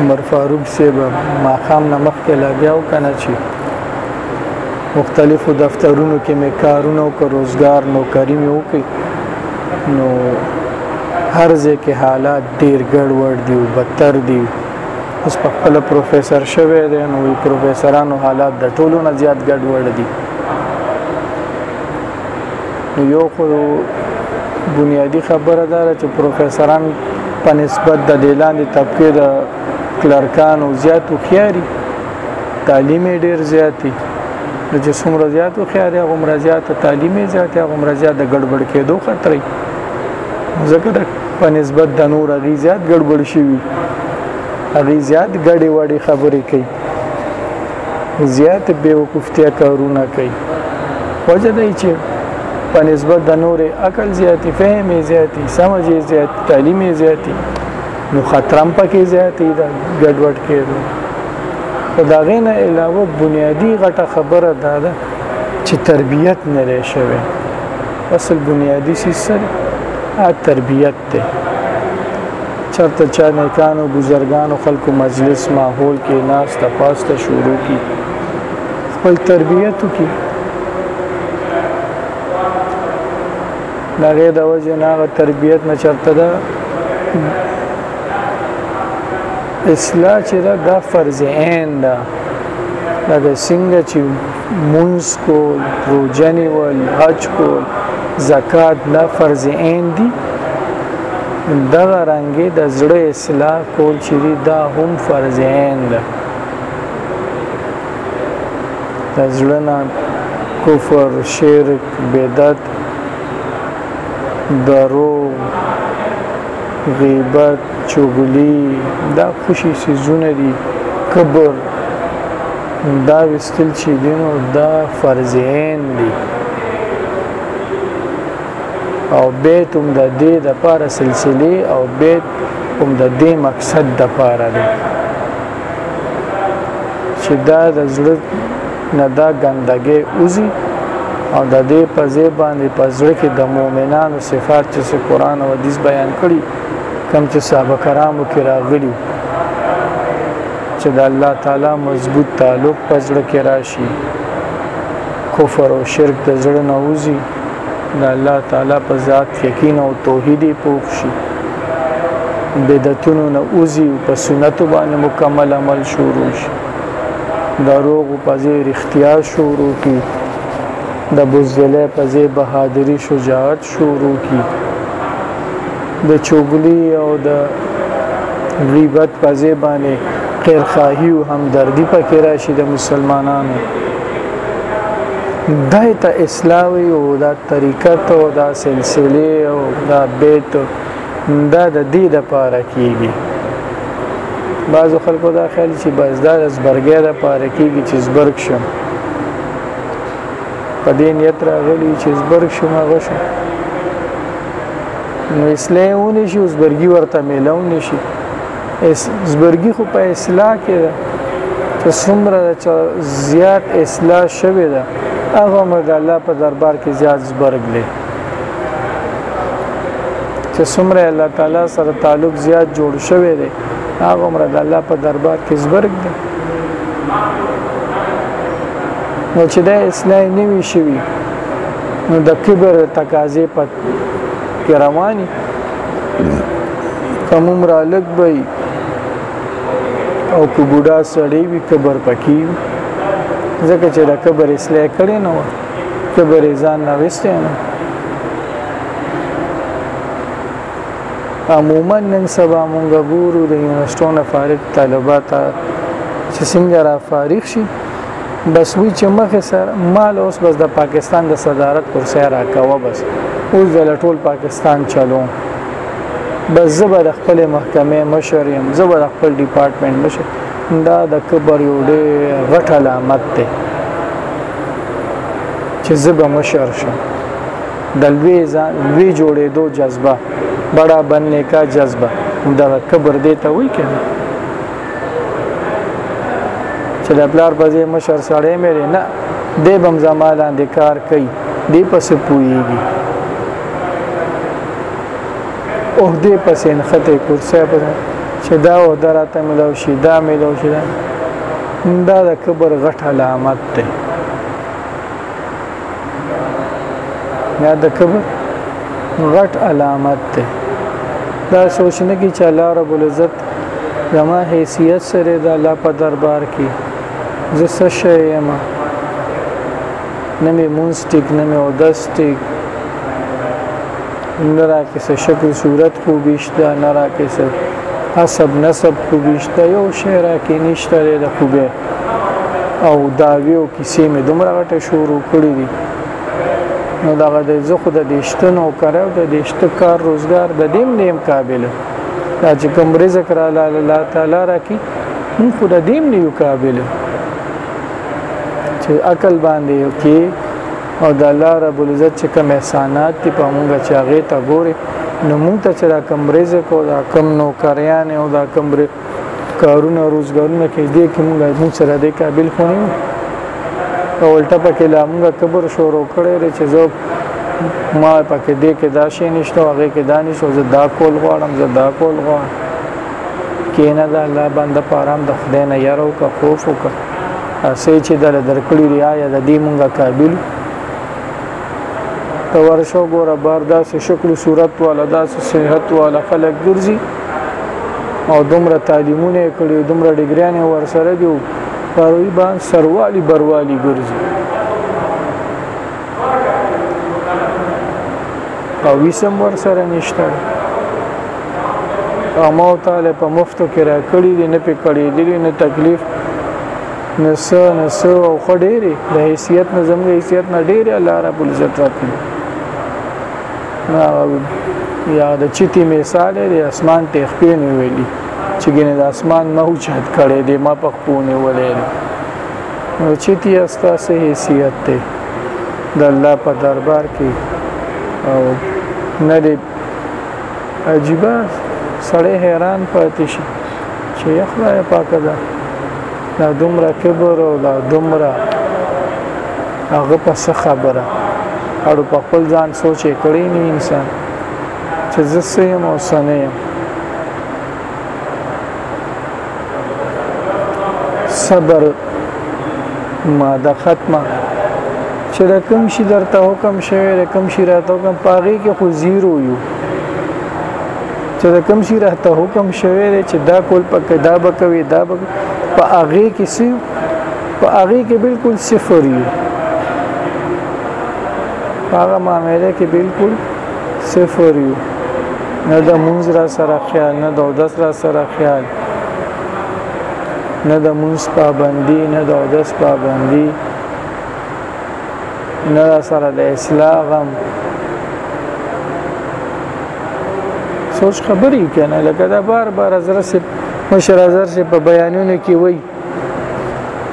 عمر فاروق صاحب ما خام نه مخکې لګیا و کنه چې مختلفو دفترونو کې مې کارونه او روزګار نوکری مې وکړي نو هر ځای کې حالات ډیر ګډوډ دي او بدتر دي اوس په خپل پروفیسور شوی دی نو پروفیسورانو حالات د ټولو نه زیات ګډوډ دي یو خو بنیادی خبره ده چې پروفیسوران په نسبت د دلاندې طبقه د کلرکانو زیات وخیاري تعلیم ډیر زیاتی نو چې څومره زیات وخیاري هغه عمر زیات تعلیم زیات هغه عمر زیات د ګډوډ کېدو خطرې ځکه د په نسبت د نور غي زیات ګډوډ شي غي زیات ګډي وړي خبرې کوي زیات به وکفتیا کارونه کوي وجه دی چې په نسبت د نور عقل زیاتی فهم زیاتی سمجھ زیاتی تعلیم زیاتی نو خطرم پکې زیاتی دا ګډوډ کېږي خدای نه علاوه بنیادی غټه خبره دا ده چې تربیت نه لري شوی اصل بنیادی سیسه تربیت دی چرته چا نیکانو بزرګانو خلکو مجلس ماحول کې ناس ته پاسته شروع کی خپل تربیت کی دغه د وجه نه تربیت نه چرته ده اصلاح چې دا فرض عین ده دا څنګه چې مونز کول روجه نیول حج کول زکات دا فرض عین دي دغه رنګې د زړه اصلاح کول چې دا هم فرض عین ده د زړه نه کفر شرک بدعت درو غیبت چغلی دا خوشی سیزونه دي کبر دا اخیستل چې دي نو دا فرض عین دي او بیت هم د دې د پاره سلسله او بیت هم د دې مقصد د پاره دی چې دا د زړه نه دا ګندګي اوزي او د دې په ځای باندې په زړه کې د مؤمنانو صفات چې قرآن او حدیث بیان کړي کم چې صحابه کرامو کې راغلي چې د الله تعالی مضبوط تعلق په زړه کې راشي کفر او شرک د زړه نه وځي د الله تعالی په ذات یقین او توحید پوښ شي بدعتونو نه اوزي او په سنت باندې مکمل عمل شروع شي دروغ په ځای رښتیا شروع کی د بوزله په ځای بهادری شجاعت شروع کی د چوغلی او د غیبت په ځای باندې خیرخواهی او همدردی پکې راشي د مسلمانانو دای ته اسلامي او دا طریقت او دا سلسله او دا بیت دا د دې د پاره کیږي بعض خلکو دا خیال چې بس دا زبرګې د پاره کیږي چې زبرګ شم په دې نیت راغلی چې زبرګ شم هغه شم نو اصلاح ونی شي زبرګي ورته میلاو نشي زبرګي خو په اصلاح کې ده چې څومره چې زیات اصلاح شوه ده هغه مرګ الله په دربار کې زیات زبرګ لې چې څومره الله تعالی سره تعلق زیات جوړ شوه دی هغه عمر د الله په دربار کې زبرګ دی نو چې دا اصلاح نه وی شوی نو د کبر تقاضې په کې رواني کم عمر لګ به او کو بوډا سړی وی کبر پکې ځکه چې د کبر اصلاح کړي نه و کبر ځان نه وسته نه عموما نن سبا مونږ ګورو د یونیورسيټو نه فارغ طالبات چې څنګه را فارغ شي بس وی چې مخه سره مال اوس بس د پاکستان د صدارت کرسي را کاوه بس اوس د ټول پاکستان چلو بس زبر خپل محکمه مشر يم زبر خپل ډپارټمنټ مشر دا د کبر یو ډېر غټ علامت دی چې زبر مشر شم د لوی ځان لوی جوړېدو جذبه بڑا بننے کا جذبه دا کبر دی ته وی کنه چې د پلار په ځای مشر سړی مې نه دی بم زما لاندې کار کوي دی پس پويږي او دې پس انخته کرسه په چې دا او دراته ملو شي دا ملو شي دا د کبر غټ علامت ده یا د کبر غټ علامت ده دا سوچ نه کی چې الله رب العزت زما حیثیت سره د الله په دربار کې زه څه شی یم نه مې مونځ ټیک نه مې اودس ټیک نه را کې څه شکل صورت کو بیشته نه را کې څه حسب نسب کو بیشته یو شی را کې نشته د خوبه او داوی او کیسې مې دومره غټه شروع کړې دي نو دغه د زه خو د دیشتن او کرو د دیشت کار روزګار د دیم نیم قابل دا چې کوم رزق را الله تعالی را کی نو خو د دیم نیو قابل چې عقل باندې یو کې او د الله رب العزت چې کوم احسانات دي په موږ چې هغه ته ګوري نو موږ ته چې دا کوم رزق او دا کوم نوکریان او دا کوم کارونه روزګارونه کې دې کې موږ موږ سره دې قابل خو نه او الټا پکې لا موږ کبر شروع کړی دی چې زه ما پکې دې کې دا شی نشته هغه کې دا نشو زه دا کول غواړم زه دا کول غواړم کینه دا الله بنده پارام د خدای نه یارو کا خوف وکړه اسې چې دل درکړي ریا یا د دې موږ قابل ته ورشو ګوره بار داسې شکل صورت والا داسې صحت والا خلک ګرځي او دومره تعلیمونه کړي دومره ډیګریانه ورسره دی پروي با سروالي بروالي ګرځي او وسم ورسره نشته اما تعالی په مفتو کې را کړی دی نه په کړی دی نه تکلیف نه سو نه سو او خډيري د حیثیت نه زموږ حیثیت نه ډیره الله رب العزت راکړي یا د چتی مثال دی اسمان ته خپې نه ویلي چې ګنې د اسمان نه اوچت کړي دی ما په خپونه ولې نو چتی استا سه حیثیت دی د الله په دربار کې او نه دی عجیبه سړی حیران پاتې شي چې یا خدای پاک دا دا دومره کبر او دا دومره هغه په څه خبره اړو په خپل ځان سوچ کړی نه انسان چې زه سیم او سنه یم صبر ماده ختمه چې د کوم شي درته حکم شوی د کوم شي راته حکم پاغي کې خو زیرو یو چې د کوم شي راته حکم شوی دی چې دا کول پکې دا بکوي دا بک په هغه کې سی په هغه کې بالکل صفر یو هغه معاملې کې بالکل صفر یو نه د مونږ را سره خیال نه د اودس را سره خیال نه د مونږ پابندي نه د اودس پابندي نه را سره د اصلاح غم سوچ خبرې کنه لکه دا بار بار زره سپ مشر زره سپ په بیانونو کې وای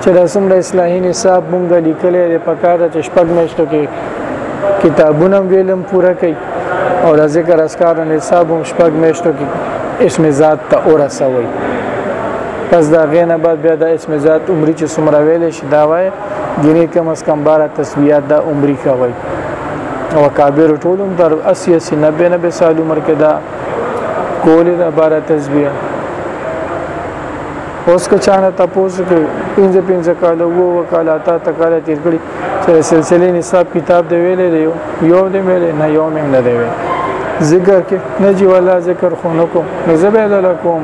چې دا څومره اصلاحي نصاب مونږ لیکلې د پکاره چې شپږ میاشتو کې کتابونه ویلم پوره کړي او د ذکر اسکار نصاب هم شپږ میاشتو کې اسم ذات ته ورسوي پس دا غینه بعد بیا د اسم ذات عمرې چې څومره ویلې شي دا وایي ګینه کم از کم بار تسبیحات دا عمرې کوي او کابر ټول تر 80 80 90 90 سال عمر کې دا کولې دا بار تسبیح اوس که چانه تاسو کې پنځه پنځه کال وو وکاله تا تکاله تیر کړی چې سلسله نصاب کتاب دی ویلې دی یو دی ویلې نه یو مې نه دی ویلې ذکر کې نه جی ولا ذکر خونکو نو زبې لکوم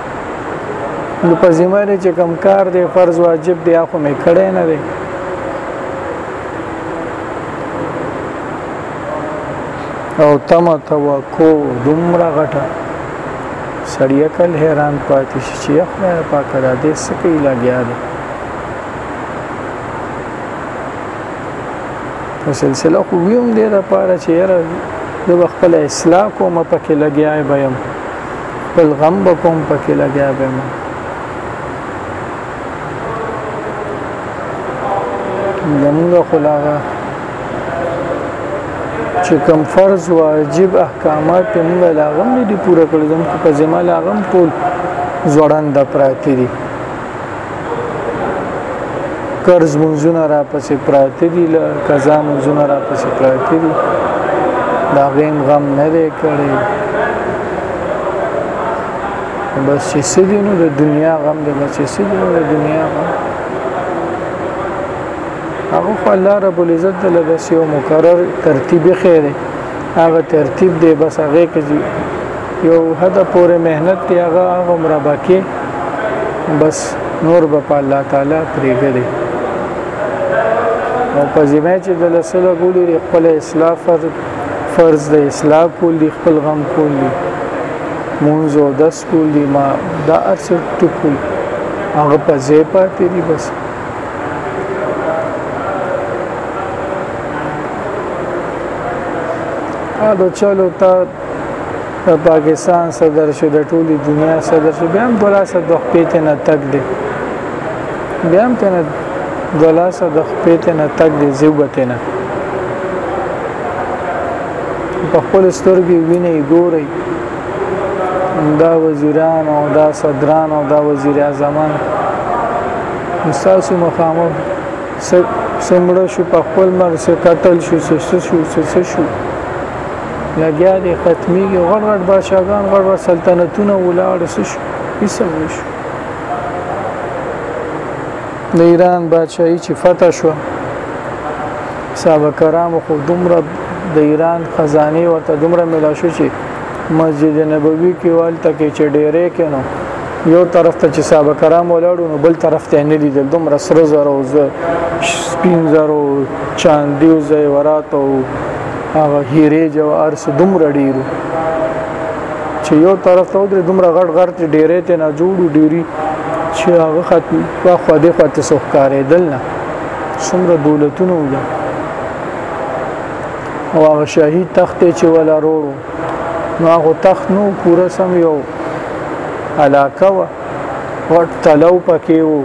نو په ذمہ دې چې کم کار دی فرض واجب دی اخو مې کړی نه دی او تم توقع دومره غټه سړی کل حیران پاتې شي چې خدای پاک را دې سکی لګیا دی په سلسله خو ویم دې لپاره چې یاره د خپل اصلاح کوم پکې لګیا یم خپل غم به کوم پکې لګیا به ما زمونږ خلاغه چې کوم فرض واجب احکامات موږ لاغم نه دي پوره کړی زموږ په ذمہ لاغم ټول ځوړند پراتی دي قرض منځونه را پسې پراته دي له قضا منځونه را پسې پراته دي دا غیم غم نه دی کړی بس چې سدي نو د دنیا غم دی بس چې سدي نو د دنیا غم هغه خو الله رب العزت له بس یو مقرر ترتیب خیره هغه ترتیب دی بس هغه کې یو حد پورې مهنت دی هغه عمره باقی بس نور به په الله تعالی پریږدي او په ذمه چې د لسله ګولې خپل اصلاح فرض فرض د اصلاح کول دي خپل غم کول دي مونږ او د سکول دي ما دا ارڅ ټکو هغه په ځای پاتې دي بس دا چلو تا د پاکستان صدر شو د ټولي دنیا صدر شو بیا هم دلاسه د خپېته نه تک دی بیا هم تنه دلاسه د خپېته نه تک دی زیوبته نه په خپل سترګې ویني ګوري دا وزیران او دا صدران او دا وزیر اعظمان مستاسو مخامخ سمړه شو په خپل مر سه قتل شو سس شو سس شو لګیا دي ختميږي غړ غړ بادشاہان غړ غړ سلطنتونه ولاړ شو هیڅ نشو د ایران بادشاہي چې فتح شو صحابه کرام خو دومره د ایران خزانه ورته دومره ملا شو چې مسجد نبوي کې والته کې چې ډېرې کینو یو طرف ته چې صحابه کرام ولاړو نو بل طرف ته نه لیدل دومره سره زره او سپین زره چاندیو زیورات او هغه هیره جوار سه دومره ډیرو چې یو طرف ته درې دومره غړ غړ ته ډیره ته نه جوړو ډیری چې هغه خاطر په خو دې خاطر سوکارې دل نه څومره دولتونه وګړي او هغه شاهي تخت چې ولا وروړو نو هغه تخت نو پوره سم یو علاقه و ورته لو پکې وو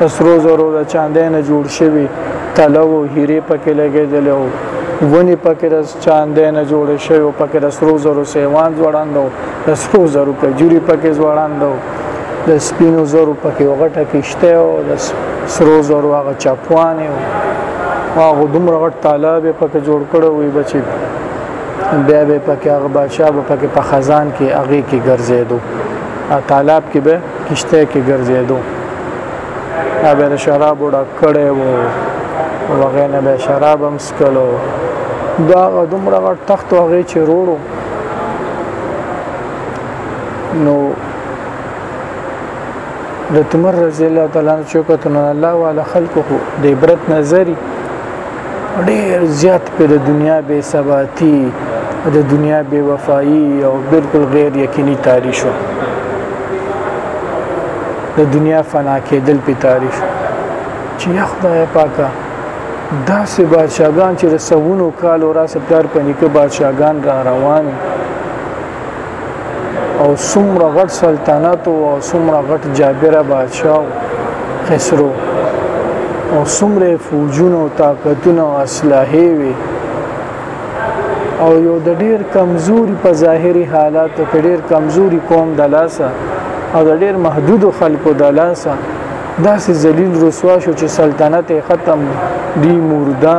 د سرو زرو د چاندې نه جوړ شوي تله او هیرې پکې لګېدلې او ونې پکې د چاندې نه جوړې شوې او پکې د سرو زرو سیوان ځوړند او د سرو زرو کجوري پکې ځوړند او د سپینو زرو پکې غټه کشته او د سرو زرو هغه چاپوانې او هغه دومره غټ تالاب پکې جوړ کړو وي بچي بیا به پکې هغه بادشاه به پکې په خزان کې هغه کې ګرځېدو تالاب کې به کشته کې ګرځېدو دا به شراب ډک کړي وو وغینه به شراب هم سکلو دا دومره غټ تخت وغې چې روړو نو د تمر رضی الله تعالی عنہ چوکته نو الله والا خلقو د عبرت نظری ډیر زیات په د دنیا بې ثباتی د دنیا بې وفایی او بالکل غیر یقیني تاری شو د دنیا فنا کېدل په تاری شو چې یا خدای پاکه داسې بادشاهګان چې د سونو کال وراسه پلار پنیکه بادشاهګان را روان او څومره غټ سلطنت او څومره غټ جابره بادشاه خسرو او څومره فوجونه او طاقتونه او اسلحې وي او یو د ډیر کمزوري په ظاهري حالاتو کې ډیر کمزوري قوم د لاسه او د ډیر محدود خلکو د لاسه داسې ذلیل رسوا شو چې سلطنت ختم دی مرده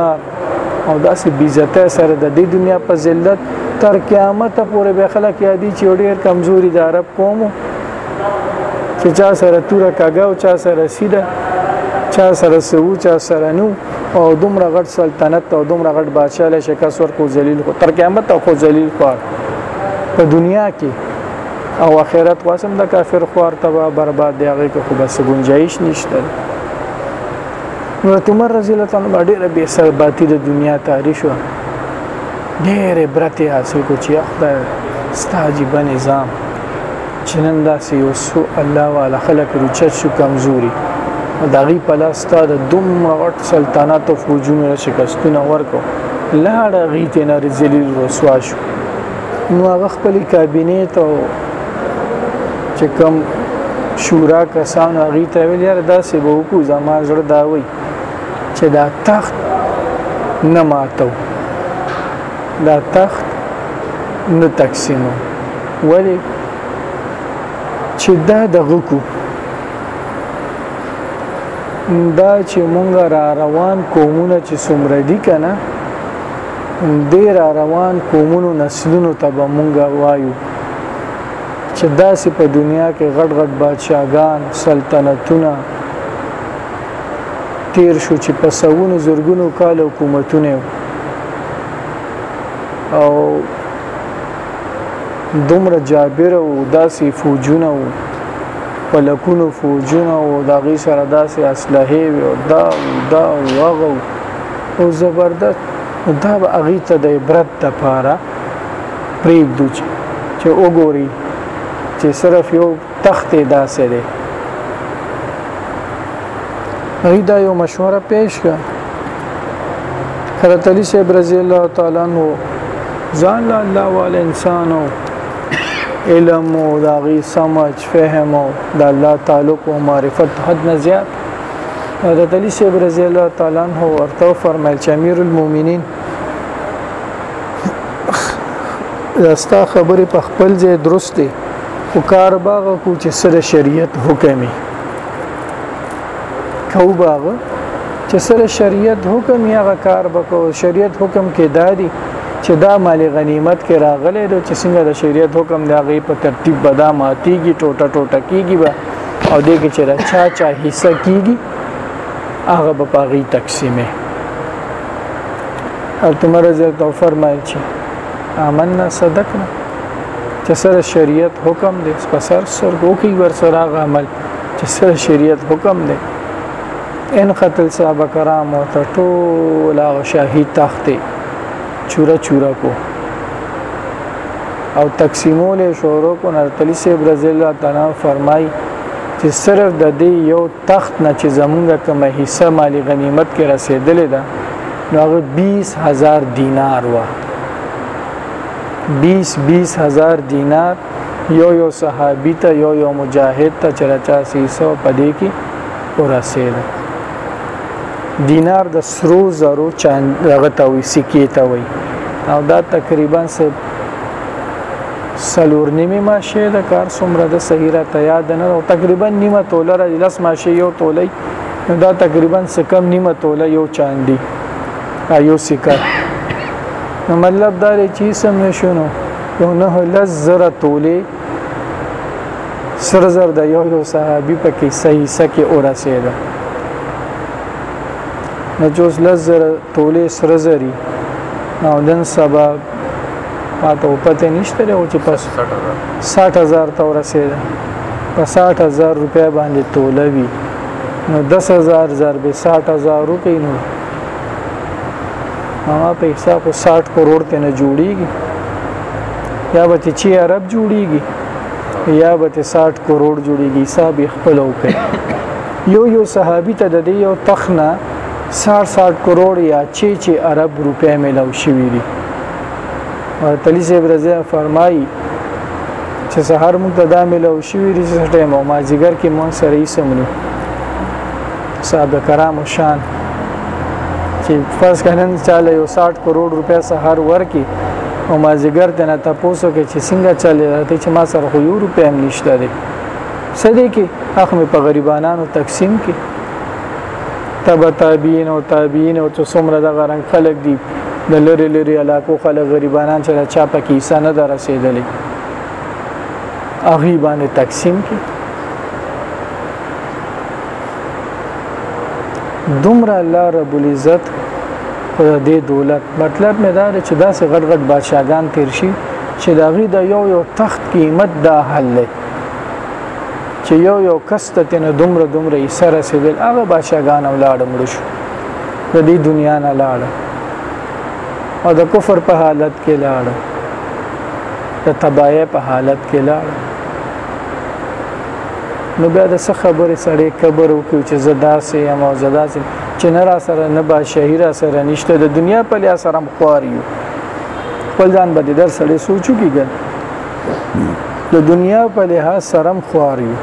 او داسې بیزته سره د دې دنیا په ذلت تر قیامت پورې به خلک یادي چې ډېر کمزوري د عرب قوم چې چا سره توره کاګه او چا سره سیده چا سره سو چا سره نو او دومره غټ سلطنت او دومره غټ بادشاہ له شکاس ورکو ذلیل کو تر قیامت خو ذلیل کو په دنیا کې او اخرت واسم د کافر خوار تبا برباد دی هغه کو بس گنجائش نشته حضرت عمر رضی الله تعالی عنہ ډېر به سر باتی د دنیا تاری شو ډېر عبرت حاصل کو چې خدای ستاجب نظام چنن داسې یو سو الله والا خلق رچت شو کمزوري داغي پلاستا د دوم غټ سلطنت او فوجونو شکستونه ورکو لاړه غیته نه رزلیل رسوا شو نو هغه خپل کابینه ته چې کوم شورا کسان هغه ته ویل یار دا سی به کو زما زړه دا وای چې دا تخت نه ماتو دا تخت نه تقسیمو ولی چې دا دغه کو دا چې مونږ را روان کومونه چې سمردي کنه دې را روان قومونو نسلونو ته به مونږ وایو چې داسې په دنیا کې غټ غټ بادشاهګان سلطنتونه تیر شو چې په سوونو زرګونو کال حکومتونه او دومره جابر او داسې فوجونه او په لکونو فوجونه او داغي سره داسې اسلحه او دا دا واغو او زبردست دا به هغه ته د عبرت د پاره پریږدو چې وګوري چې صرف یو تخت داسې دی هغه دا یو مشوره پیش کړه حضرت علی صاحب رضی الله تعالی عنہ ځان له الله وال انسان او علم او داغي سمج فهم او د الله تعالی او معرفت حد نه زیات حضرت علی صاحب رضی الله تعالی عنہ ورته فرمایل چې امیر المؤمنین داستا خبرې په خپل ځای درسته او کار باغ کو چې سره شریعت حکمي کو باغ چې سره شریعت حکم یا کار بکو شریعت حکم کې دادی چې دا مال غنیمت کې راغلی دی چې څنګه د شریعت حکم دی هغه په ترتیب به دا ماتیږي ټوټه ټوټه کیږي به او دې کې چې چا چا حصہ کیږي هغه به پاغي تقسیمه حضرت عمر رضی الله عنه فرمایي چې آمنا صدقنا چې سره شریعت حکم دی په سر سر دوکي ور سره عمل چې سره شریعت حکم دی ان قتل صاحب کرام او ټول هغه شاهي تخته چوره چوره کو او تقسیمول شورو کو نرتلی سی برازیل الله تعالی فرمای چې صرف د دې یو تخت نه چې زمونږه کومه حصہ مالی غنیمت کې رسیدلې ده نو هغه 20000 دینار و 20 20000 دینار یو یو صحابي ته یو یو مجاهد ته چرچا سیسو پدې کې ورسېد دینار د سرو زرو چاند هغه ته وي سکه ته وي او دا تقریبا سه سلور نیمه ماشه د کار څومره د صحیره ته یاد نه او تقریبا نیمه توله را لس ماشه یو توله دا تقریبا سکم نیمه توله یو چاندي یو سکه نو مطلب دا چې سم نشونو یو نه لز زره تولې سر زر د یو یو صحابي په کې صحیح سکه اورسید نه جوز لز زره تولې سر زری نو دن سبا پاتو پته نشته او چې پس 60000 ته اورسید په 60000 روپیا باندې تولوي نو 10000 ضرب 60000 روپی نو هغه په حساب 60 کروڑ ته نه جوړیږي یا به چې عرب جوړیږي یا به 60 کروڑ جوړیږي حساب خپل وکړي یو یو صحابي ته د دې یو تخنه 60 60 کروڑ یا چې چې عرب روپې ملاو شوې دي تلی صاحب رضی فرمایي چې سحر مونږ ته دا ملاو شوې دي چې ټیم او ما جګر کې مون سره یې سملو صاحب کرامو شان چې فرض کنن چاله یو 60 کروڑ روپیا سحر ورکی او ما زیګر تنه تاسو کې چې څنګه چلے راته چې ما سره خو یو روپیا هم نشته دی سدې کې اخ مې په غریبانو تقسیم کې تبع تابعین او تابعین او څو څومره د غرنګ خلک دي د لری لری علاقو خلک غریبانان چې چا په کې حصہ نه درسېدلې اغي باندې تقسیم کې دومره الله رب العزت په دې دولت مطلب مې دا چې دا سه غټ غټ بادشاهګان تیر شي چې دا غي د یو یو تخت قیمت دا حل لې چې یو یو کس ته تنه دومره دومره یې سره سیدل هغه بادشاهګان ولاړ مړ شو د دې دنیا نه لاړ او د کفر په حالت کې لاړ د تباہی په حالت کې لاړ نو بیا د څه خبرې سړی کبر وکړي چې زه داسې یم او زه داسې چې نه را سره نه با شهیره سره نشته د دنیا په لیا سره هم خوار یو خپل ځان به در سړی سوچو کېږي د دنیا په لحاظ سره هم خوار یو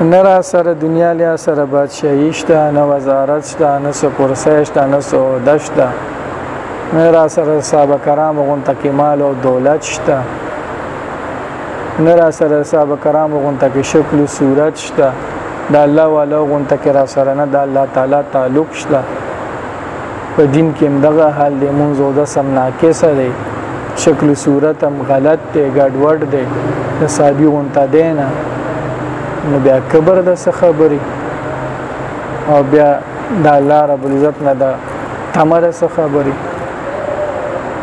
نه را سره دنیا لیا سره بادشاهي شته نه وزارت شته نه څه کرسۍ شته نه څه عهده شته نه را سره صحابه کرامو غونته کمال او دولت شته نه را سره صاحب کرام غونته کې شکل او صورت شته د الله والا غونته کې را سره نه د الله تعالی تعلق شته په دین کې دغه حال دی مونږ او د سم ناقصه دی شکل صورت هم غلط دی ګډوډ دی د صحابي غونته دی نه نو بیا کبر د څه خبرې او بیا د الله رب العزت نه د تمره څه خبرې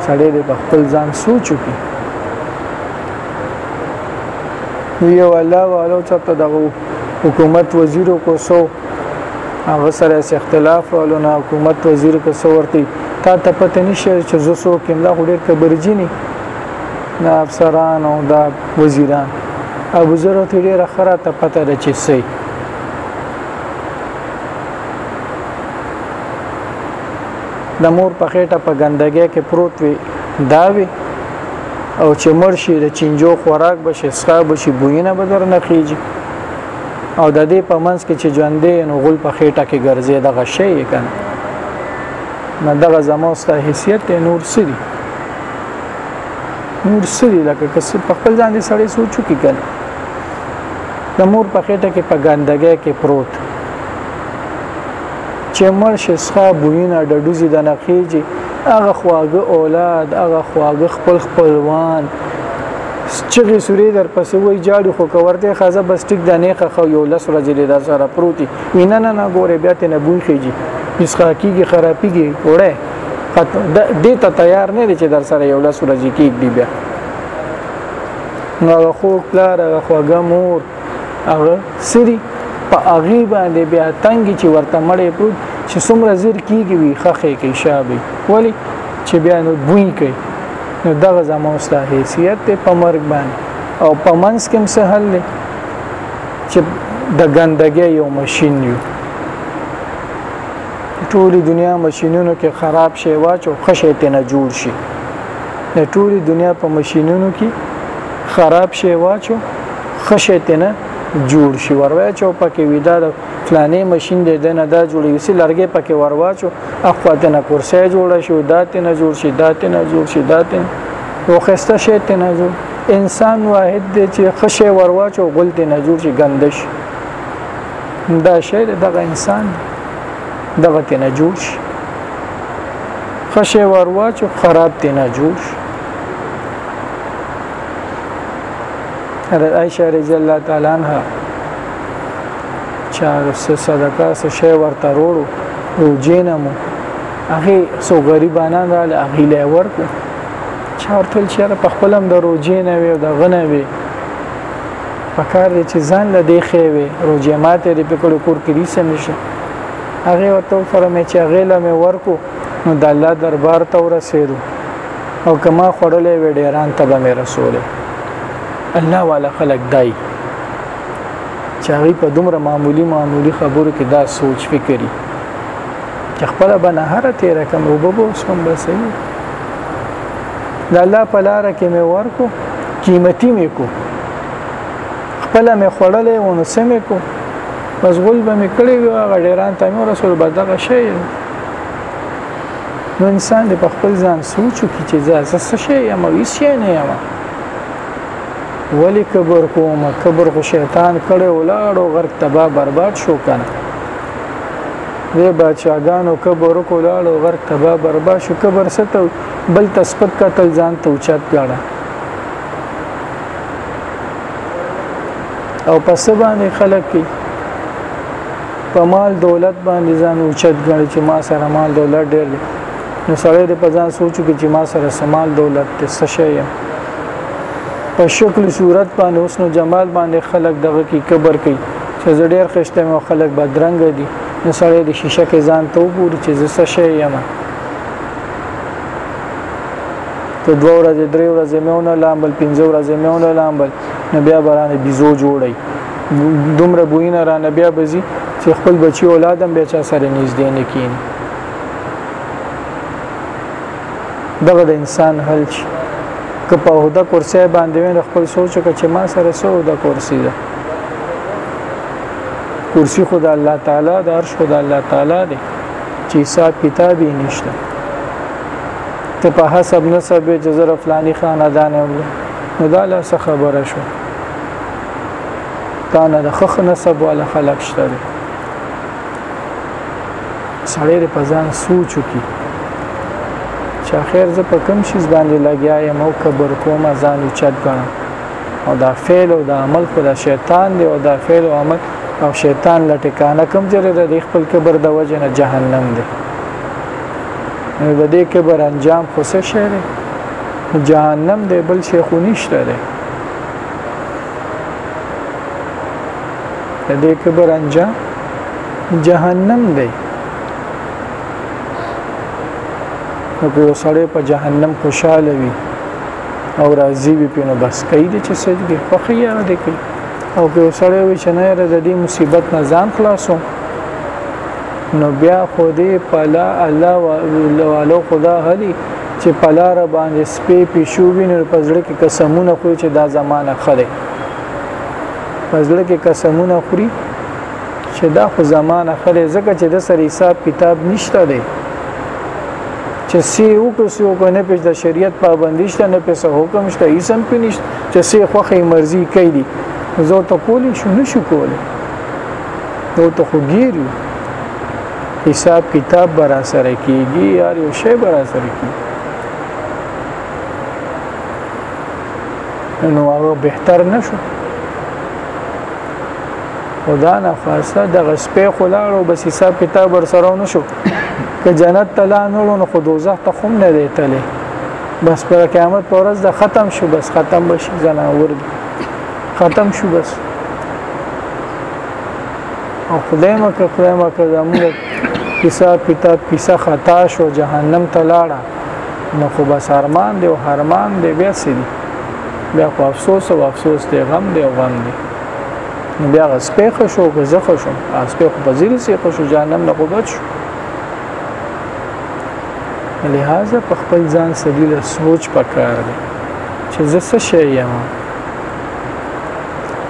سړی د خپل ځان سوچو کې یو الله والو چې ته دغه حکومت وزیر کو سو هغه سره اختلاف ولو نه حکومت وزیر کو سو ورته تا ته پته نشي چې زه سو کوم دا ډېر کبرجینی دا افسران او دا وزیران ابو زر ته ډېر خره ته پته ده چې سي د مور په خېټه په ګندګۍ کې پروت وي دا وي او چې مرشي د چنجو خوراک بشي سکا بشي بوینه به در نه خيږي او د دې په منځ کې چې ژوندې نو غول په خېټه کې ګرځي دغه شی یې کنه نه دغه زمو ستا حیثیت ته نور سری نور سری لکه کس په خپل ځان دي سړی سوچو کې کنه د مور په خېټه کې په ګندګۍ کې پروت چې مرشي سکا بوینه د ډوزي د نه خيږي هغه خواږه اولاد هغه خواږه خپل خپلوان چغې سورې در پسې وای جاړو خو کورته خزه بس ټیک د نه خخو یو لس ورځې لري دا سره پروتي وینا نه نه ګوره بیا ته نه بوی خېږي اسخا کیږي خرابيږي وړه دې ته تیار نه دي چې در سره یو لس ورځې کېږي بیا نو خو پلار هغه خوږه مور هغه سری په اغي باندې بیا تنګي چې ورته مړې پوت چې څومره زیر کیږي وي خخې کې شابه ولی چې بیا نو بوی کوي نو دغه زمو ستا حیثیت ته په مرګ باندې او په منس کې څه حل دی چې د ګندګي یو ماشين یو ټول دنیا ماشينونو کې خراب شي واچو خشه ته نه جوړ شي د ټول دنیا په ماشينونو کې خراب شي واچو خشه ته نه جوړ شي وروي چې پکې ودا د فلانې ماشين دی د نه دا جوړي سي لرګي پکې ورواچو اخوا ته نه کرسي جوړ شي دا ته نه جوړ شي دا ته نه جوړ شي دا ته او خسته شي ته نه جوړ انسان واحد دی چې خشه ورواچو غل ته نه جوړ شي ګندش دا شی دغه انسان دغه ته نه جوړ شي خشه ورواچو خراب ته نه جوړ شي حضرت عائشه رضی الله تعالی عنها چا صدقه څه شی ورته وروړو روجینه مو هغه سو غریبانان را لغی له ورکو چا ورته چې په خپلم د روجینه وي او د غنه وي پکار دي چې ځان له دی خې وي روجې ماته دې پکړو کور کې ریسه نشي هغه ورته فرمایي چې هغه له مې ورکو نو د الله دربار ته ورسېدو او کما خړلې وې ډیران ته به مې رسولې الله والا خلق دای چې هغه په دومره معمولی معمولی خبرو کې دا سوچ فکرې چې خپل بنهر تیر کم او به وسم بسې د الله په لار کې مې ورکو قیمتي مې کو خپل مې خړلې او نو سمې کو مشغول به مې کړی وي هغه ډیران ته مې رسول به دغه شی نو انسان دې په خپل ځان سوچ وکړي چې زه څه شي یم او هیڅ شی نه یم ولی کبر کوم کبر خو شیطان کړي ولاړو غرق تبا برباد شو کنه وی بچاګانو کبر کولاړو غرق تبا برباد شو کبر ستو بل تسپک قتل ځان ته اوچت کړه او پس باندې خلک په مال دولت باندې ځان اوچت غړي چې ما سره مال دولت ډېر دی نو سړی د پزان سوچو کې چې ما سره سمال دولت ته څه شي په شکل صورت باندې اوس نو جمال باندې خلک دغه کې کبر کوي چې زه ډېر خشته مې خلک بدرنګ دي نو سړی د شیشه کې ځان ته وګوري چې زه څه شي یم ته دوه ورځې درې ورځې مې ونه لامبل پنځه ورځې مې ونه لامبل نو بیا برانه بيزو جوړي دومره بوینه را نه بیا بزي چې خپل بچي اولادم بیا چا سره نږدې نه کین دغه د انسان حل شي که په هدا کرسي باندې وین خپل سوچ وکړه چې ما سره سو د کرسي ده کرسي خدا الله تعالی د عرش خدا الله تعالی دی چې حساب کتاب یې نشته ته په حسب نسب جزر فلانی خاندان هم نو دا له خبره شو تانه د خخ نسب والا خلک شته دي سړی په ځان سوچ وکي چې اخر زه په کوم شي باندې لګیا یم او کبر کوم ځان چت غنم او دا فعل او دا عمل خو دا شیطان دی او دا فعل او عمل او شیطان لټه کانه کوم چې د خپل کبر د وجه نه جهنم دی نو د دې کبر انجام خو څه شي جهنم دی بل شي خو نشته دی د دې کبر انجام جهنم دی نو که یو سړی په جهنم خوشاله وي او راضي وي په نو بس کوي د چې سج دی په خیا نه دی کوي او که یو سړی وي چې نه را د دې مصیبت نه ځان خلاصو نو بیا خو دې پلا الله والو خدا هلي چې پلا را باندې سپی پیشو وینر په زړه کې قسمونه خوري چې دا زمانه خره په زړه کې قسمونه خوري چې دا خو زمانه خره ځکه چې د سر حساب کتاب نشته دی چې سی او کو سی او کو نه پېژ د شریعت پابندی شته نه پېسه حکم شته هیڅ هم پینشت چې سی خوخه مرزي کوي دي زه ته کولی شو نه شو کولی نو ته خو ګیری حساب کتاب برا سره کیږي یار یو شی برا سره کیږي نو هغه بهتر نشو خدا نه خاصه د غسپې خلاړو بس حساب کتاب ور سره نشو که جنت تلا نور نو خو دوزخ ته خم نه دی تله بس پر قیامت پر ورځ د ختم شو بس ختم بشي زناور ختم شو بس او خدای مکه خدای مکه زموږ حساب کتاب کیسه خطا شو جهنم ته لاړه نو خو بس ارمان دی او هرمان دی بیا څه دي بیا خو افسوس او افسوس دی غم دی او غم دی نو بیا غس په خوشو که زه خوشو اس په خو بزیل سي خوشو جانم نه غوبت شو لہذا په خپل ځان سړي له سوچ پکار دی چې زه څه شي یم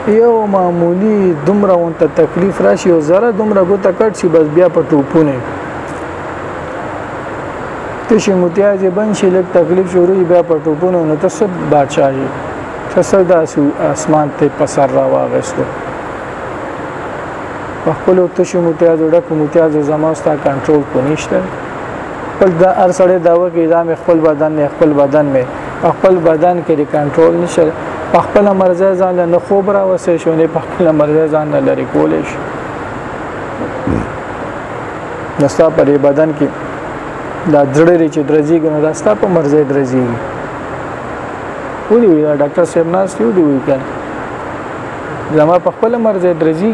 یو معمولی دومره اون ته تکلیف راشي او زره دومره ګوته کټ شي بس بیا په ټوپونه ته شي متیاز بن شي لک تکلیف شروع بیا په ټوپونه نو ته سب بادشاہ یې فسر داسې اسمان ته په سر را واغستو په خپل تشو متیاز ډک متیاز زما ستا کنټرول کو نشته خپل د ار سړی داوه کې دا مې خپل بدن مې خپل بدن مې په خپل بدن کې د کنټرول نشي په خپل مرزه ځان له خوب را وسې شو نه په خپل مرزه ځان له لري کولې شي نستا په بدن کې دا درړې چې درځي ګنو دا ستا په مرزه درځي ولې وی ډاکټر صاحب ناس یو دی وی کنه زما په خپل مرزه درځي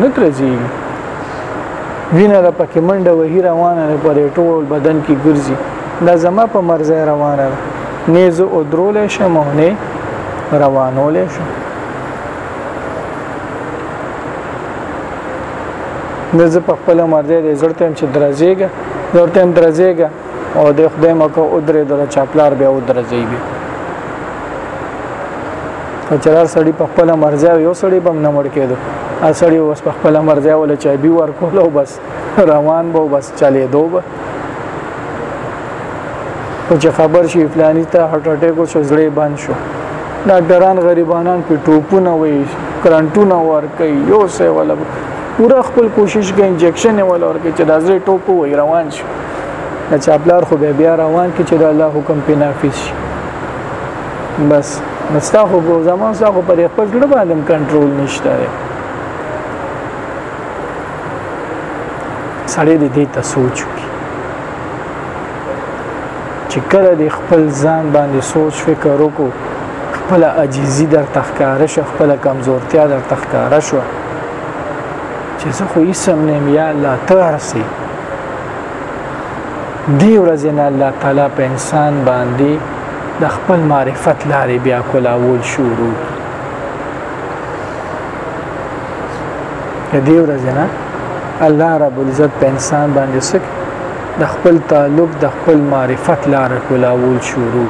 نه درځي وینه را پکې منډه وهی روانه پر ټول بدن کې ګرځي دا زما په مرزه روانه ده نه زه او درول شم او نه روانول شم نه زه په خپل مرزه دې زړتم چې درځيګه زړتم درځيګه او د خدای مکه او درې دره چاپلار بیا او درځيګه چرار سړی په خپل مرزه یو سړی بم نه مړ کېدو ا سړی اوس په خپل مرزه ول چای بي ورکول او بس روان به بس چلے دو به او چې خبر شي فلانی ته هارت اٹیک او شزړې بند شو ډاکټران غریبانان په ټوپونه وي کرنټونه ور کوي یو څه ولا پورا خپل کوشش کوي انجکشن ولا ور کوي چې د ازې ټوپو وي روان شي چې خپلار خو به بیا روان کی چې د الله حکم په نافذ شي بس مستا خو زمون سره په خپل ډول باندې کنټرول نشته سړی دې دې ته سوچ وکړي چې کله دې خپل ځان باندې سوچ فکر وکړو خپل عجیزي در تخکاره شو خپل کمزورتیا در تخکاره شو چې زه خو اسم نیم یا الله ته ارسي دی ورځ نه الله تعالی په انسان باندې د خپل معرفت لارې بیا کولاول شروع دې ورځې نه الله رب العزت په انسان باندې سک د خپل تعلق د خپل معرفت لار کولاول شروع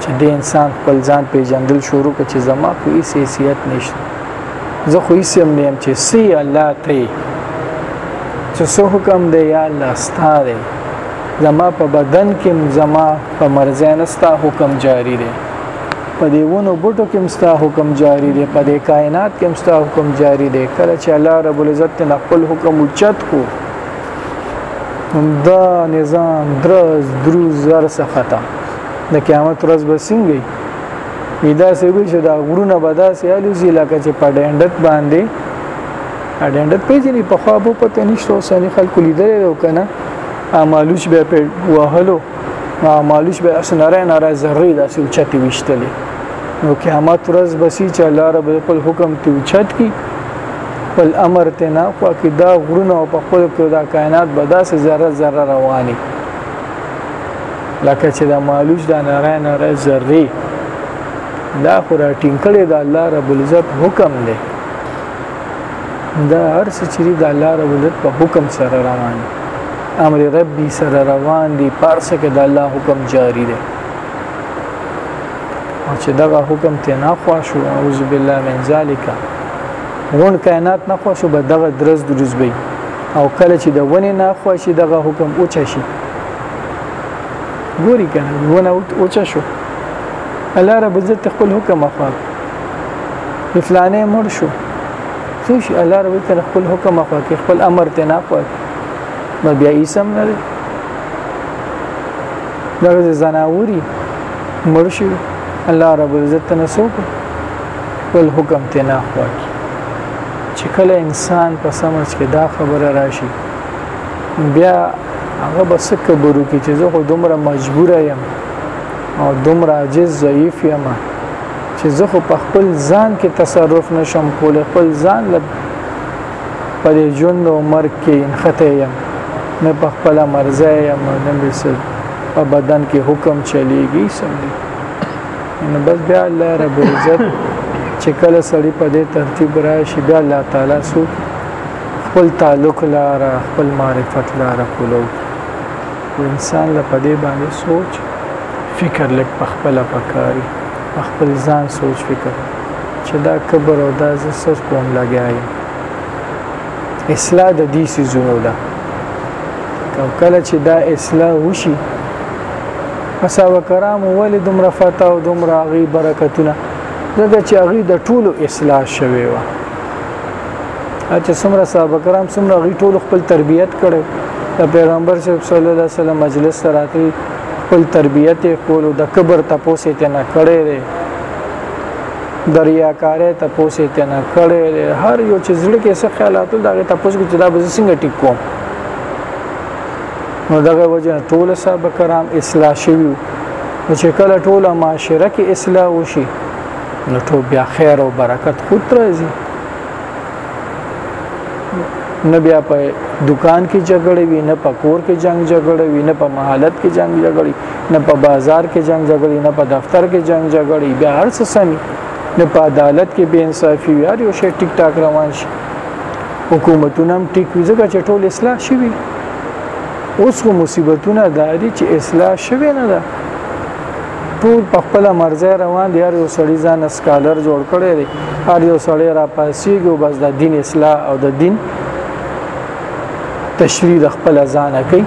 چې د انسان خپل ځان پیژندل شروع کړي چې زما خو هیڅ حیثیت نشته زه خو هیڅ هم نیم چې سی الله ته چې څه حکم دی یا الله ستاره زما په بدن کې زما په مرزه نستا حکم جاری دی په دې ونو بوټو کې مستا حکم جاری دی په دې کائنات کې مستا حکم جاری دی کله چې الله رب العزت ته خپل حکم اوچت کو دا نظام درز دروز زر سخته د قیامت ورځ به څنګه وي دا سوي چې دا غرونه به دا سیالو زی لکه چې په ډندت باندې ډندت پیژني په خو به پته نشته اوسنی خلکو لیدل او کنه امالوش به په وهلو مالوش به اسنره نره ذره داسې اوچتې وشتلې نو قیامت ورځ بسی چې الله رب خپل حکم ته اوچت کی خپل امر ته نه خو کې دا غرونه او په خپل کې دا کائنات به داسې ذره ذره رواني لکه چې دا مالوش دا نره نره ذره دا خو را ټینګ کړي دا الله رب العزت حکم دی دا هر څه چې د الله رب العزت په حکم سره روان دي امر ربي سره روان دي پارسه کې د الله حکم جاری دی او چې دغه حکم ته نه خوښو اعوذ بالله من ذالک غون کائنات نه خوښو به دغه درز درز وي او کله چې د ونې نه خوښي دغه حکم اوچا شي ګوري کنه ونه اوچا شو الله رب عزت خپل حکم اخواه فلانه مړ شو څه شي الله رب تعالی خپل حکم اخوا کې خپل امر ته نه پوي نو بیا یې سم نه دی دا زناوري مړ شو الله رب عزت نه سوک خپل حکم ته نه اخوا کې چې کله انسان په سمج کې دا خبره راشي بیا هغه بس کبرو کې چې زه خو دومره مجبور یم او دومره عاجز ضعیف یم چې زه خو په خپل ځان کې تصرف نشم کولای خپل ځان له په دې ژوند او مرګ کې انخته یم نه په خپل مرزه یم نه به څه په بدن کې حکم چلیږي سمدي نو بس بیا الله رب عزت چې کله سړی په دې ترتیب راشي بیا الله تعالی سو خپل تعلق لاره خپل معرفت لاره کولو انسان له پدې باندې سوچ فکر لک په خپل پکاري په خپل ځان سوچ وکړ چې دا کبر او دا زه سر کوم لګیا یم اصلاح د دې سيزونو ده او کله چې دا اصلاح وشي اصحاب کرام ولې دومره فتح او دومره غي برکتونه دغه چې غي د ټولو اصلاح شوي و چې څومره صاحب کرام څومره غي ټول خپل تربيت کړو د پیغمبر صلی الله علیه وسلم مجلس سره خپل تربیت کولو د کبر تپوسې ته نه کړی دی دریاکارې تپوسې ته نه کړی دی هر یو چې زړه کې څه خیالاتو دغه تپوس کې چې دا به څنګه ټیک کوم نو دغه وجه ټول صاحب کرام اصلاح شوی چې کله ټول معاشره کې اصلاح وشي نو ټول بیا خیر او برکت خود راځي نه بیا په دکان کې جګړه وي نه په کور کې جنگ جګړه وي نه په محلت کې جنگ جګړه نه په بازار کې جنگ جګړه نه په دفتر کې جنگ جګړه بیا هر څه سمي نه په عدالت کې بے انصافي وي هر یو شی ټیک ټاک روان شي حکومتونه هم ټیک وي ځکه چې ټول اصلاح شوي اوس خو مصیبتونه داري چې اصلاح شوي نه ده ټول په خپل مرزه روان دي هر یو سړی ځان اسکالر جوړ کړی دی هر یو سړی را پاسیږي او بس د دین اصلاح او د دین تشریح د خپل ځان کوي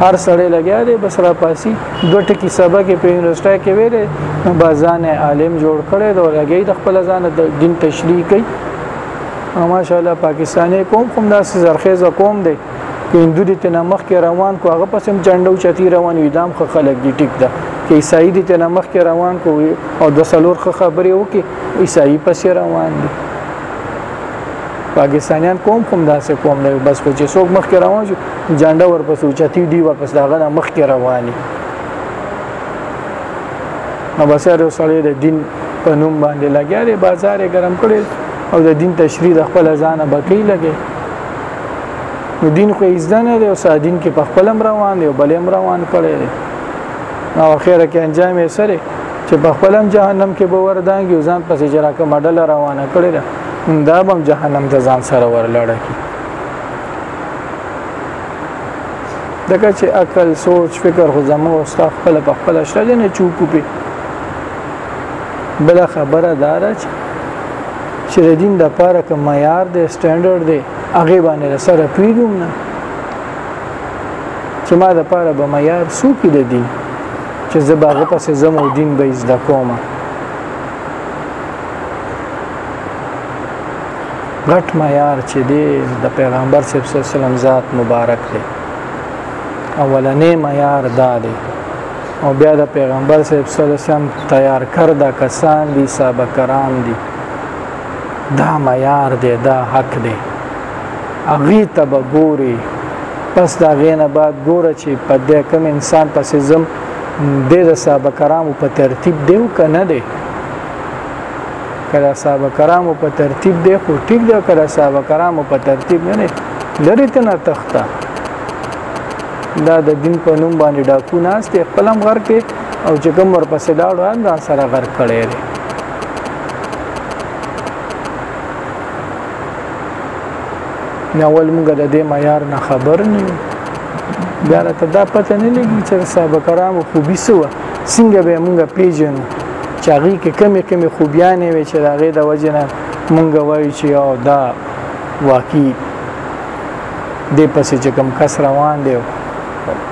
هر سړی لګیا دی بس را پاسی دو ټکی سبق په یونیورسيټي کې ویلې بازان عالم جوړ کړي دا لګي د خپل ځان د دین تشریح کوي ماشاءالله پاکستاني قوم کوم داسې زرخیزه قوم دی که هندو دې تنه مخ کې روان کو هغه پسم چنډو چتی روان وي دام خ خلک دي ټیک ده که عیسائی دې تنه مخ کې روان کو او د سلور خ خبرې وکي عیسائی پسې روان دي پاکستانیان کوم کوم داسې کوم نه بس په چې څوک مخ کې روان شي جانډه ورپسې چتی دی واپس داغه مخ کې رواني نو بس هر سړی د دین په نوم باندې لګیا دی بازار یې ګرم کړي او د دین تشریح د خپل ځانه بکی لګي نو دین خو یې ځدنه دی او سادین کې په خپل امر روان دی او بل امر روان کړي دی نو اخر کې انجام یې سره چې په خپل هم جهنم کې به وردانګي او ځان پسې جرا کوم ډل روانه کړي دا دا هم جهنم ته ځان سره ورلړ کی دغه چې عقل سوچ فکر خو زمو او خپل په خپل شته نه چوکو په بل خبره دا ده چې د دین د پاره کوم معیار دی سټانډرډ دی هغه باندې سره پیډوم نه چې ما د پاره به معیار سو کې د دین چې زباغه پسې زمو دین به زده کومه غټ معیار چې دی د پیغمبر صلی الله علیه وسلم ذات مبارک دی اولنې معیار دا دی او بیا د پیغمبر صلی الله علیه وسلم تیار کرده کسان دي صحابه کرام دي دا معیار دی دا حق دی اغي تب ګوري پس دا غینه بعد ګوره چې په دې کم انسان پسې زم د صحابه کرامو په ترتیب دیو کنه دی کله صحابه کرامو په ترتیب دی خو ټیک دی کله صحابه کرامو په ترتیب نه لري تنه تخته دا د دین په نوم باندې ډاکو ناس دی خپل هم غر کې او چې کوم ورپسې لاړو هم دا سره غر کړی دی نه ول موږ د دې معیار نه خبر نه یو بیا راته دا پته نه لګي چې صاحب کرامو خوبي سو څنګه به موږ پیژنو چې هغه کې کمی کمی خوبیانې وي چې هغه د وجنه موږ وایو چې او دا واقعي دې پسې چې کوم کس روان دی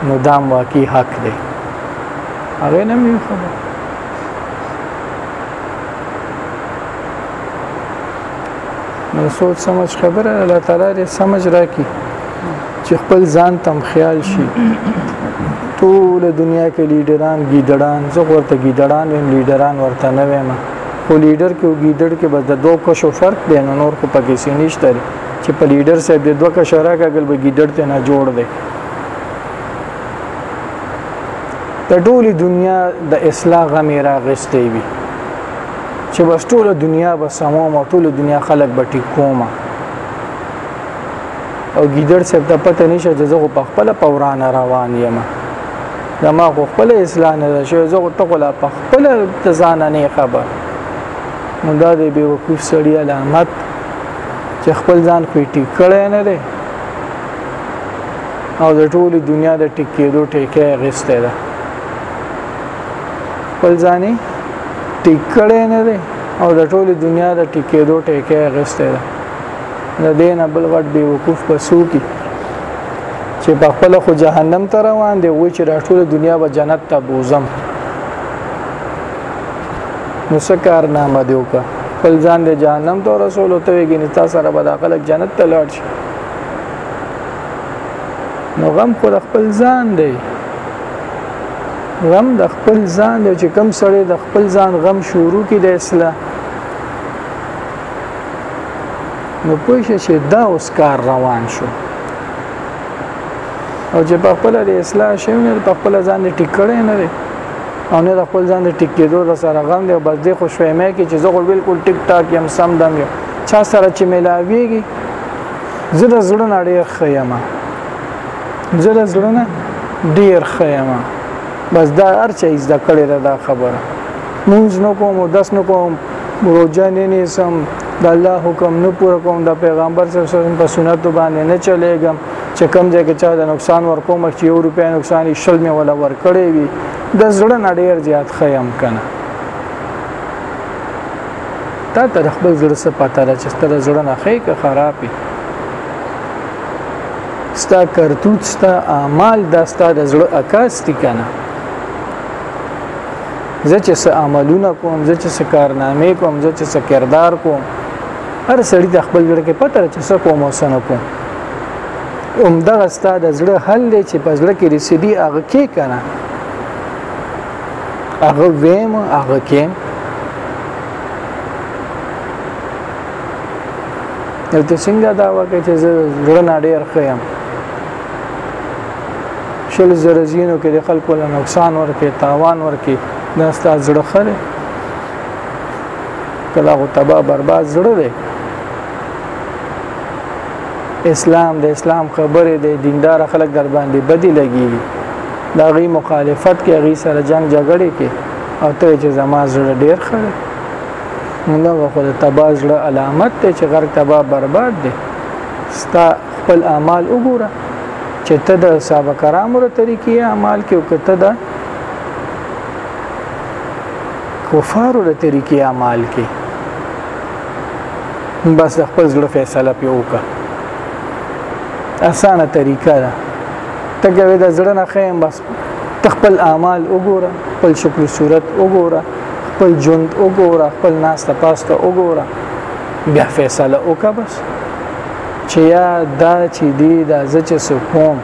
نو دام واقعي حق دی هغه نه مې خبر نو سوچ سمجھ خبره الله تعالی دې سمجھ راکړي چې خپل ځان تم خیال شي ټول دنیا کې لیډران ګیدړان زه ورته ګیدړان ویم لیډران ورته نه ویم خو لیډر کې او ګیدړ کې بس د دوه کشو فرق دی نو نور خو پکې نشته چې په لیډر صاحب د دوه کشره کګل به ګیډر ته نه جوړ دی د ټولې دنیا د اصلاح غمې راغستې وي چې بس ټوله دنیا به سموم او ټوله دنیا خلک به ټیک کوم او ګیدړ صاحب ته پته نشه چې زه په خپل پورانه روان یم دا ما خو خپل اصلاح نه شوی زه خو تقلا په خپل ځان نه خبر نو دا دی به وقوف سړی علامت چې خپل ځان پرې ټیک کړی نه دی او د ټولې دنیا د ټیک کېدو ټیکه یې اخیستې ده خپل ځان یې ټیک کړی نه دی او د ټولې دنیا د ټیک کېدو ټیکه یې اخیستې ده د دې نه بل غټ بې وقوف په سوکي چې په خپل خو جهنم ته روان دی و چې راټول دنیا به جنت ته بوزم نو څه کارنامه دی وکړه خپل ځان د جهنم ته رسول او ته ویګی نه تاسو سره به داخله جنت ته لاړ شي نو غم خو د خپل ځان دی غم د خپل ځان دی چې کم سړی د خپل ځان غم شروع کی د اصلاح نو پوه شي چې دا اوس کار روان شو او چې په خپل د اصلاح شوی نه په خپل ځان ټیکړې نه او نه د خپل ځان د ټیک کېدو د سره غم دی او بس دې خوشوي مې کې چې زه خو بالکل ټیک ټاک یم سم دم یم چا سره چې ملاویږي زه د زړه نه ډېر ښه یم زه د زړه نه ډېر ښه یم بس دا هر چا یې زده کړې ده دا خبره مونږ نو کوم او دس نو کوم روجه نه نیسم د الله حکم نه پوره کوم د پیغمبر صلی الله علیه وسلم په سنت باندې نه چلېږم چې کم ځای کې چا د نقصان ورکوم چې یو روپیا نقصان یې شل مې ولا ورکړې وي د زړه نه ډېر زیات خیم کنه تا تر خپل زړه څخه پاتره را چې ستر زړه نه خې که خرابې ستا کرتوت ستا اعمال دا ستا د زړه عکاس دي کنه زه چې څه عملونه کوم زه چې څه کارنامې کوم زه چې څه کردار کوم هر سړی د خپل ځړ کې پته چې څه کوم او څه نه کوم اوم دغه ستاد زړه حل دی چې په زړه کې رسیدي هغه کې کنه هغه ویم هغه کې دلته څنګه دا وکړي چې زه زړه نه ډیر خیم شل زره زینو کې د خلکو له نقصان ورکې تاوان ورکې دا ستاسو زړه خره کله غو تبا برباد زړه دی اسلام د اسلام خبره دی دیندار خلک در باندې بدی لګي دا غي مخالفت کې غي سره جنگ جګړه کې او ته چې زما زړه ډیر خړ نو خو د تبا زړه علامت ته چې غر تبا برباد دی ستا خپل اعمال وګوره چې ته د صحابه کرامو ر طریقې اعمال کې او کته د کفارو ر طریقې اعمال کې بس د خپل زړه فیصله پی وکړه اسانه طریقه ده ته کوي د زړه نه خیم بس تخپل اعمال وګوره خپل شکل صورت وګوره خپل ژوند وګوره خپل ناس ته پاسته وګوره بیا فیصله وکړه بس چې یا دا چې دی دا زچ سکوم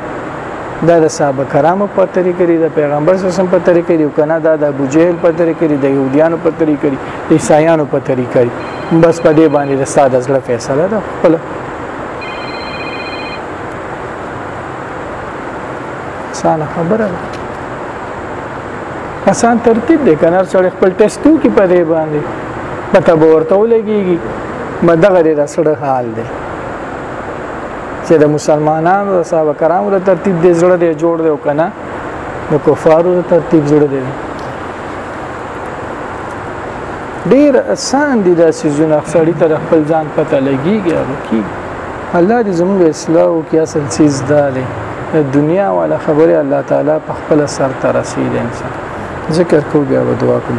دا د صحابه کرامو په طریقې د پیغمبر صلی الله علیه وسلم په طریقې دی کنه دا د ابو جهل په طریقې دی د يهودانو په طریقې عیسایانو په طریقه بس په دې باندې د ساده زړه فیصله ده خپل ساده خبره ده آسان ترتیب دی کنه سره خپل ټیسټو کې په دې باندې پته به ورته ولګيږي مدغه د سړه حال دی چې د مسلمانانو د صحابه کرامو د ترتیب د زړه دی جوړ دی کنه د کفارو د ترتیب زړه دی ډیر اسان دي دا سيزونه سړی تر خپل ځان پته لګيږي او کی الله دې زموږ اصلاح او کی اصل چیز داله دنیا ولا خبره الله تعالی په خپل سر ته رسید انسان ذکر کو بیا دعا کوم